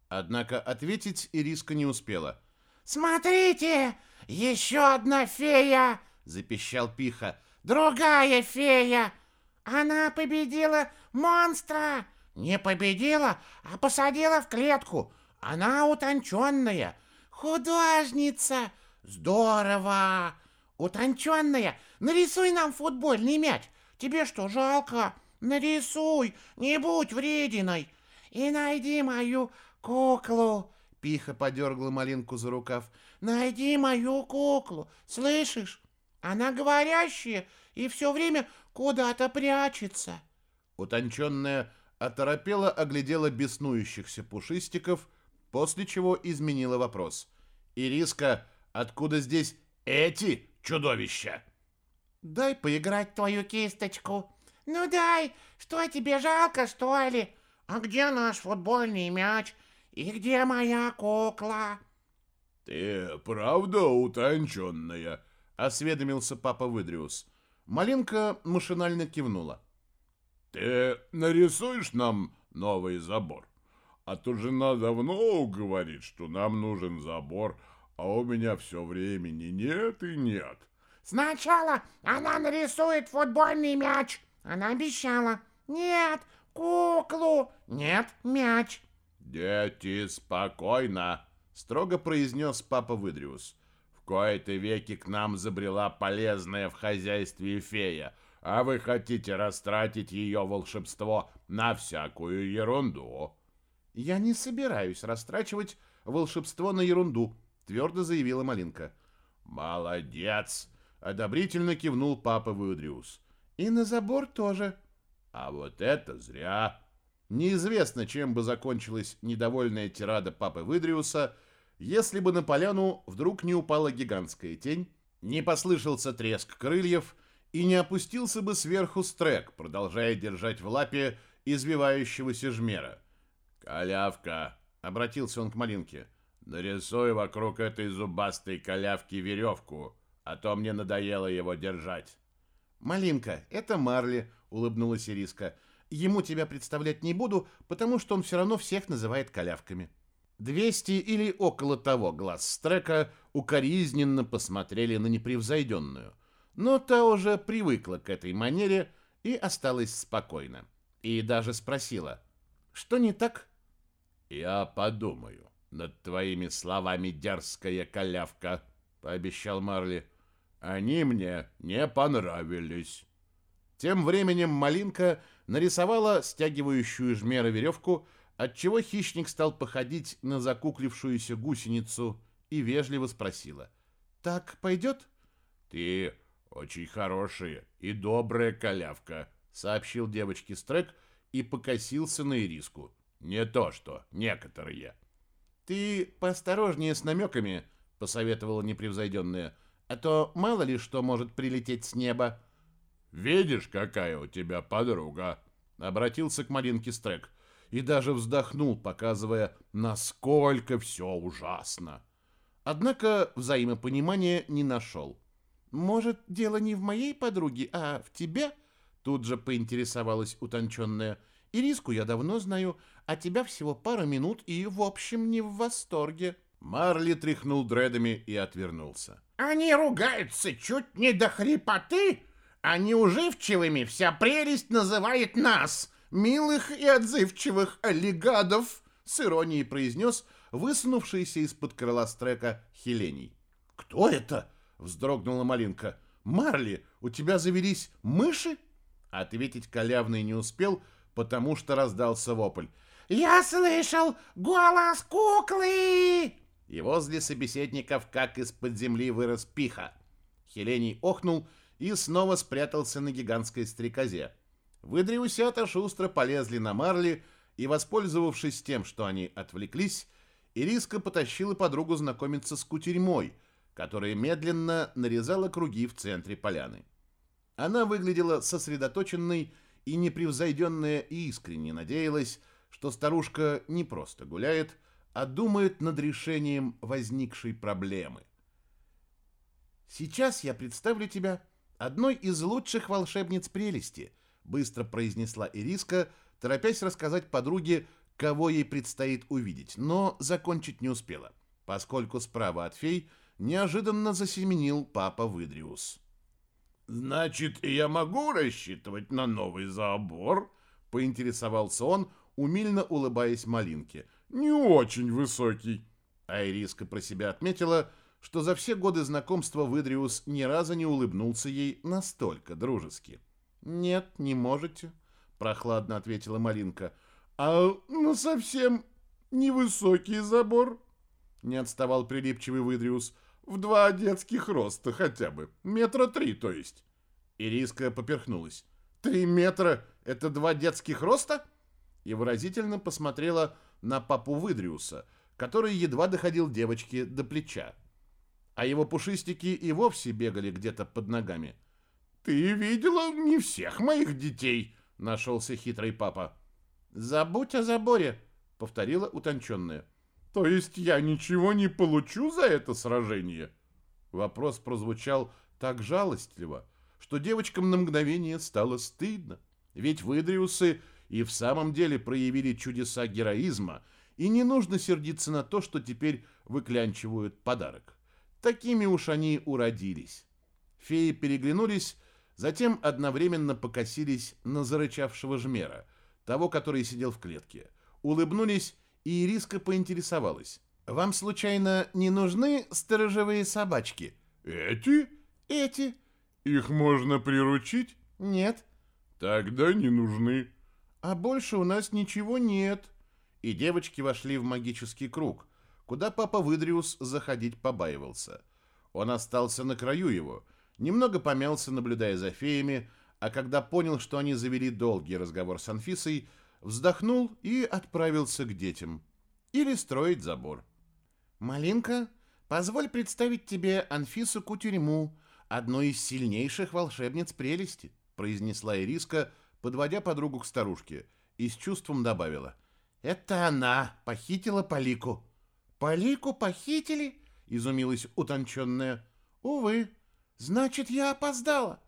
Однако ответить Ириска не успела. «Смотрите, еще одна фея!» запищал Пиха. «Другая фея! Она победила монстра! Не победила, а посадила в клетку! Она утонченная! Художница! Здорово! Утонченная, нарисуй нам футбольный мяч. Тебе что, жалко? Нарисуй, не будь врединой. И найди мою куклу. Пиха подергала малинку за рукав. Найди мою куклу, слышишь? Она говорящая и все время куда-то прячется. Утонченная оторопела оглядела беснующихся пушистиков, после чего изменила вопрос. «Ириска, откуда здесь эти чудовища?» «Дай поиграть твою кисточку». «Ну дай, что тебе жалко, что ли? А где наш футбольный мяч? И где моя кукла?» «Ты правда утонченная?» — осведомился папа Выдриус. Малинка машинально кивнула. «Ты нарисуешь нам новый забор? А то жена давно говорит, что нам нужен забор, а у меня все времени нет и нет». «Сначала она нарисует футбольный мяч. Она обещала. Нет, куклу. Нет, мяч». «Дети, спокойно!» строго произнес папа Выдриус. В кои-то веки к нам забрела полезная в хозяйстве фея, а вы хотите растратить ее волшебство на всякую ерунду. Я не собираюсь растрачивать волшебство на ерунду, твердо заявила Малинка. Молодец! одобрительно кивнул папа Выдриус. И на забор тоже. А вот это зря. Неизвестно, чем бы закончилась недовольная тирада папы Выдриуса, если бы на поляну вдруг не упала гигантская тень, не послышался треск крыльев и не опустился бы сверху стрек, продолжая держать в лапе извивающегося жмера. «Калявка!» — обратился он к Малинке. «Нарисуй вокруг этой зубастой калявки веревку, а то мне надоело его держать». «Малинка, это Марли», — улыбнулась Ириска. «Ему тебя представлять не буду, потому что он все равно всех называет калявками». Двести или около того глаз Стрека укоризненно посмотрели на непревзойденную, но та уже привыкла к этой манере и осталась спокойна. И даже спросила, что не так? «Я подумаю над твоими словами, дерзкая колявка», — пообещал Марли. «Они мне не понравились». Тем временем Малинка нарисовала стягивающую жмера веревку, отчего хищник стал походить на закуклившуюся гусеницу и вежливо спросила. «Так пойдет?» «Ты очень хорошая и добрая колявка», — сообщил девочке Стрек и покосился на ириску. «Не то что некоторые». «Ты поосторожнее с намеками», — посоветовала непревзойденная, «а то мало ли что может прилететь с неба». «Видишь, какая у тебя подруга?» — обратился к Маринке Стрек и даже вздохнул, показывая, насколько все ужасно. Однако взаимопонимания не нашел. «Может, дело не в моей подруге, а в тебе?» Тут же поинтересовалась утонченная. «Ириску я давно знаю, а тебя всего пара минут и, в общем, не в восторге». Марли тряхнул дредами и отвернулся. «Они ругаются чуть не до хрипоты, а неуживчивыми вся прелесть называет нас!» милых и отзывчивых олигадов!» — с иронией произнес высунувшийся из-под крыла стрека Хелений. «Кто это?» — вздрогнула Малинка. «Марли, у тебя завелись мыши?» Ответить Калявный не успел, потому что раздался вопль. «Я слышал голос куклы!» И возле собеседников, как из-под земли, вырос пиха. Хелений охнул и снова спрятался на гигантской стрекозе. Выдриусята шустро полезли на марли, и, воспользовавшись тем, что они отвлеклись, Ириска потащила подругу знакомиться с кутерьмой, которая медленно нарезала круги в центре поляны. Она выглядела сосредоточенной и непревзойденная и искренне надеялась, что старушка не просто гуляет, а думает над решением возникшей проблемы. «Сейчас я представлю тебя одной из лучших волшебниц прелести», быстро произнесла Ириска, торопясь рассказать подруге, кого ей предстоит увидеть, но закончить не успела, поскольку справа от фей неожиданно засеменил папа Выдриус. «Значит, я могу рассчитывать на новый забор?» — поинтересовался он, умильно улыбаясь Малинке. «Не очень высокий». А Ириска про себя отметила, что за все годы знакомства Выдриус ни разу не улыбнулся ей настолько дружески. «Нет, не можете», — прохладно ответила Малинка. «А ну совсем невысокий забор?» Не отставал прилипчивый Выдриус. «В два детских роста хотя бы. Метра три, то есть». Ириска поперхнулась. «Три метра — это два детских роста?» И выразительно посмотрела на папу Выдриуса, который едва доходил девочке до плеча. А его пушистики и вовсе бегали где-то под ногами. «Ты видела не всех моих детей!» — нашелся хитрый папа. «Забудь о заборе!» — повторила утонченная. «То есть я ничего не получу за это сражение?» Вопрос прозвучал так жалостливо, что девочкам на мгновение стало стыдно. Ведь выдриусы и в самом деле проявили чудеса героизма, и не нужно сердиться на то, что теперь выклянчивают подарок. Такими уж они уродились. Феи переглянулись, затем одновременно покосились на зарычавшего жмера, того, который сидел в клетке. Улыбнулись, и Ириска поинтересовалась. «Вам, случайно, не нужны сторожевые собачки?» «Эти?» «Эти». «Их можно приручить?» «Нет». «Тогда не нужны». «А больше у нас ничего нет». И девочки вошли в магический круг, куда папа Выдриус заходить побаивался. Он остался на краю его, немного помялся, наблюдая за феями, а когда понял, что они завели долгий разговор с Анфисой, вздохнул и отправился к детям. Или строить забор. «Малинка, позволь представить тебе Анфису Кутюрьму, одну из сильнейших волшебниц прелести», произнесла Ириска, подводя подругу к старушке, и с чувством добавила. «Это она похитила Полику». «Полику похитили?» — изумилась утонченная. «Увы, значит, я опоздала».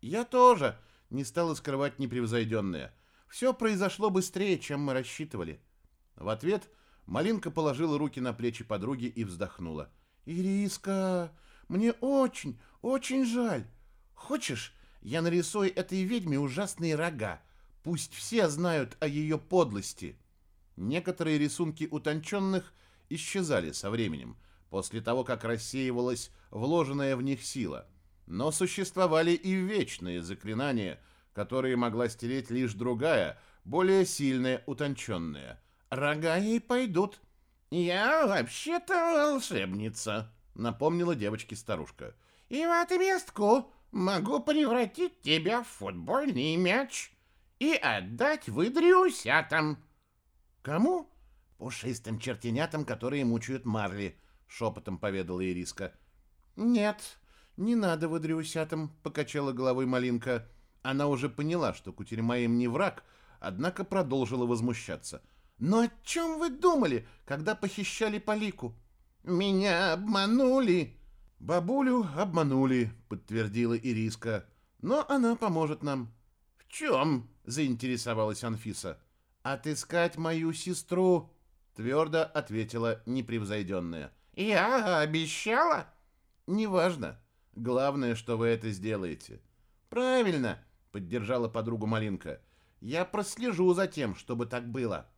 «Я тоже», — не стала скрывать непревзойденная. «Все произошло быстрее, чем мы рассчитывали». В ответ Малинка положила руки на плечи подруги и вздохнула. «Ириска, мне очень, очень жаль. Хочешь, я нарисую этой ведьме ужасные рога? Пусть все знают о ее подлости». Некоторые рисунки утонченных исчезали со временем, после того, как рассеивалась вложенная в них сила. Но существовали и вечные заклинания, которые могла стереть лишь другая, более сильная утонченная. Рога ей пойдут. «Я вообще-то волшебница», — напомнила девочке старушка. «И в отместку могу превратить тебя в футбольный мяч и отдать выдрюсятам». «Кому?» «Пушистым чертенятам, которые мучают Марли», — шепотом поведала Ириска. «Нет, не надо выдрюсятам», — покачала головой Малинка. Она уже поняла, что кутерьма им не враг, однако продолжила возмущаться — но о чем вы думали, когда похищали Полику? Меня обманули. Бабулю обманули, подтвердила Ириска. Но она поможет нам. В чем? заинтересовалась Анфиса. Отыскать мою сестру, твердо ответила непревзойденная. Я обещала? Неважно. Главное, что вы это сделаете. Правильно, поддержала подругу Малинка. Я прослежу за тем, чтобы так было.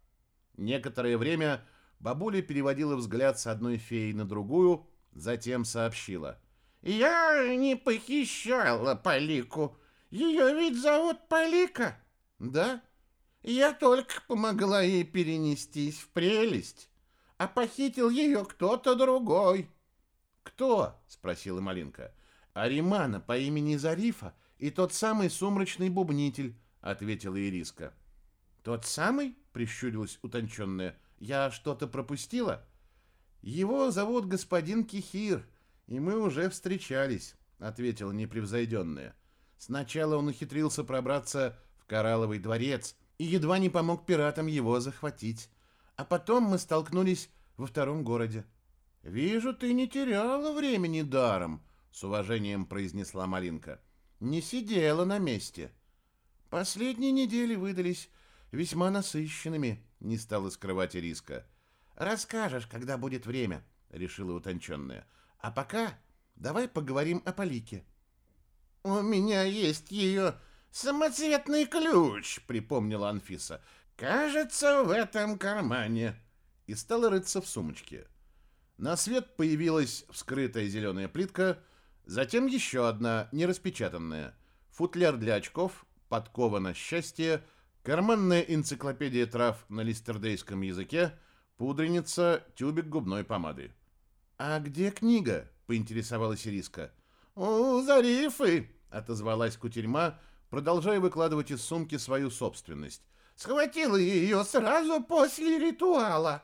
Некоторое время бабуля переводила взгляд с одной феи на другую, затем сообщила. «Я не похищала Полику. Ее ведь зовут Полика». «Да? Я только помогла ей перенестись в прелесть, а похитил ее кто-то другой». «Кто?» — спросила Малинка. «Аримана по имени Зарифа и тот самый сумрачный бубнитель», — ответила Ириска. «Тот самый?» — прищурилась утонченная. «Я что-то пропустила?» «Его зовут господин Кихир, и мы уже встречались», — ответила непревзойденная. «Сначала он ухитрился пробраться в Коралловый дворец и едва не помог пиратам его захватить. А потом мы столкнулись во втором городе». «Вижу, ты не теряла времени даром», — с уважением произнесла Малинка. «Не сидела на месте». Последние недели выдались весьма насыщенными, не стала скрывать риска. Расскажешь, когда будет время, решила утонченная. А пока давай поговорим о Полике. У меня есть ее самоцветный ключ, припомнила Анфиса. Кажется, в этом кармане. И стала рыться в сумочке. На свет появилась вскрытая зеленая плитка, затем еще одна, нераспечатанная. Футляр для очков, подкова на счастье, карманная энциклопедия трав на листердейском языке, пудреница, тюбик губной помады. «А где книга?» — поинтересовалась Ириска. «У Зарифы!» — отозвалась кутерьма, продолжая выкладывать из сумки свою собственность. «Схватила ее сразу после ритуала».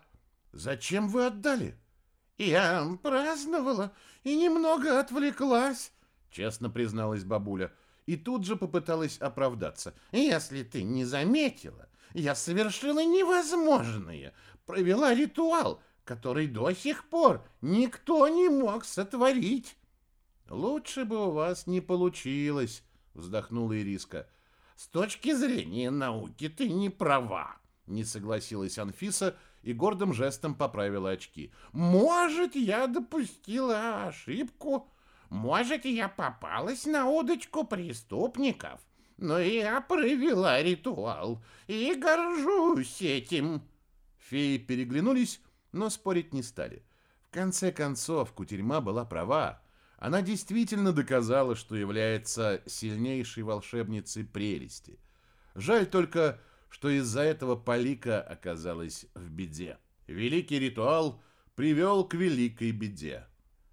«Зачем вы отдали?» «Я праздновала и немного отвлеклась», — честно призналась бабуля. И тут же попыталась оправдаться. «Если ты не заметила, я совершила невозможное. Провела ритуал, который до сих пор никто не мог сотворить». «Лучше бы у вас не получилось», — вздохнула Ириска. «С точки зрения науки ты не права», — не согласилась Анфиса и гордым жестом поправила очки. «Может, я допустила ошибку, может, я попалась на удочку преступников, но я провела ритуал и горжусь этим». Феи переглянулись, но спорить не стали. В конце концов, Кутерьма была права. Она действительно доказала, что является сильнейшей волшебницей прелести. Жаль только, что из-за этого Полика оказалась в беде. Великий ритуал привел к великой беде.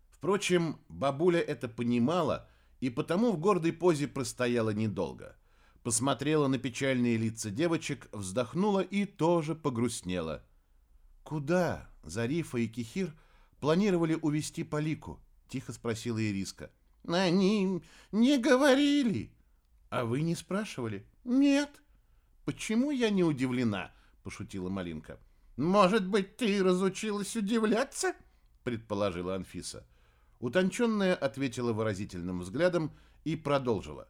Впрочем, бабуля это понимала и потому в гордой позе простояла недолго. Посмотрела на печальные лица девочек, вздохнула и тоже погрустнела. «Куда Зарифа и Кихир планировали увести Полику?» Тихо спросила Ириска. Они не говорили. А вы не спрашивали? Нет. Почему я не удивлена? Пошутила Малинка. Может быть, ты разучилась удивляться? Предположила Анфиса. Утонченная ответила выразительным взглядом и продолжила.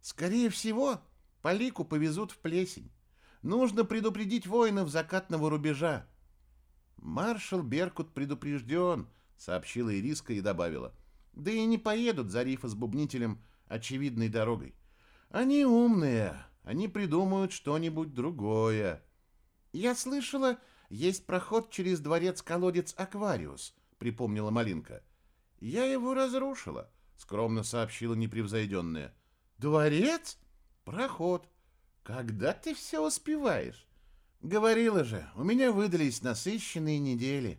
Скорее всего, Полику повезут в плесень. Нужно предупредить воинов закатного рубежа. Маршал Беркут предупрежден, сообщила Ириска и добавила. Да и не поедут Зарифа с бубнителем очевидной дорогой. Они умные, они придумают что-нибудь другое. Я слышала, есть проход через дворец-колодец Аквариус, припомнила Малинка. Я его разрушила, скромно сообщила непревзойденная. Дворец? Проход. Когда ты все успеваешь? Говорила же, у меня выдались насыщенные недели.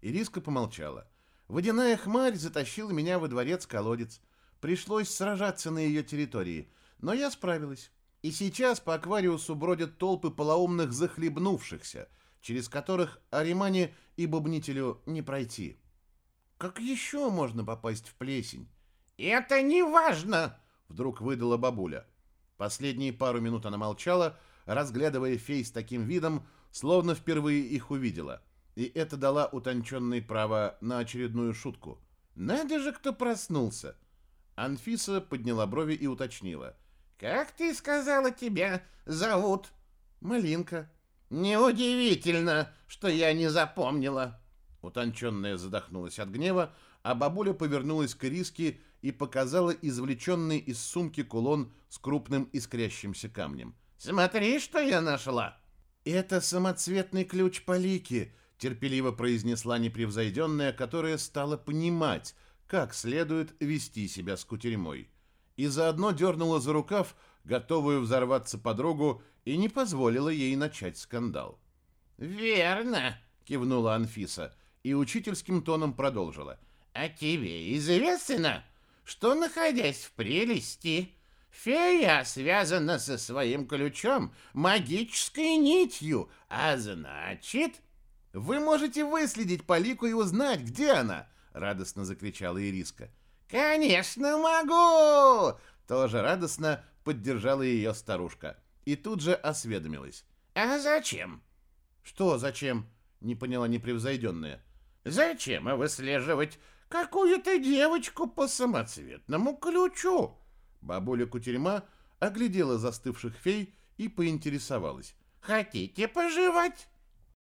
Ириска помолчала. Водяная хмарь затащила меня во дворец-колодец. Пришлось сражаться на ее территории, но я справилась. И сейчас по аквариусу бродят толпы полоумных захлебнувшихся, через которых Аримане и Бубнителю не пройти. Как еще можно попасть в плесень? «Это не важно!» — вдруг выдала бабуля. Последние пару минут она молчала, разглядывая фей с таким видом, словно впервые их увидела — и это дала утонченное право на очередную шутку. «Надо же, кто проснулся!» Анфиса подняла брови и уточнила. «Как ты сказала, тебя зовут?» «Малинка». «Неудивительно, что я не запомнила». Утонченная задохнулась от гнева, а бабуля повернулась к Риске и показала извлеченный из сумки кулон с крупным искрящимся камнем. «Смотри, что я нашла!» «Это самоцветный ключ Полики», терпеливо произнесла непревзойденная, которая стала понимать, как следует вести себя с кутерьмой. И заодно дернула за рукав, готовую взорваться подругу, и не позволила ей начать скандал. «Верно», — кивнула Анфиса и учительским тоном продолжила. «А тебе известно, что, находясь в прелести, фея связана со своим ключом магической нитью, а значит...» Вы можете выследить Полику и узнать, где она!» — радостно закричала Ириска. «Конечно могу!» — тоже радостно поддержала ее старушка. И тут же осведомилась. «А зачем?» «Что зачем?» — не поняла непревзойденная. «Зачем выслеживать какую-то девочку по самоцветному ключу?» Бабуля Кутерьма оглядела застывших фей и поинтересовалась. «Хотите пожевать?»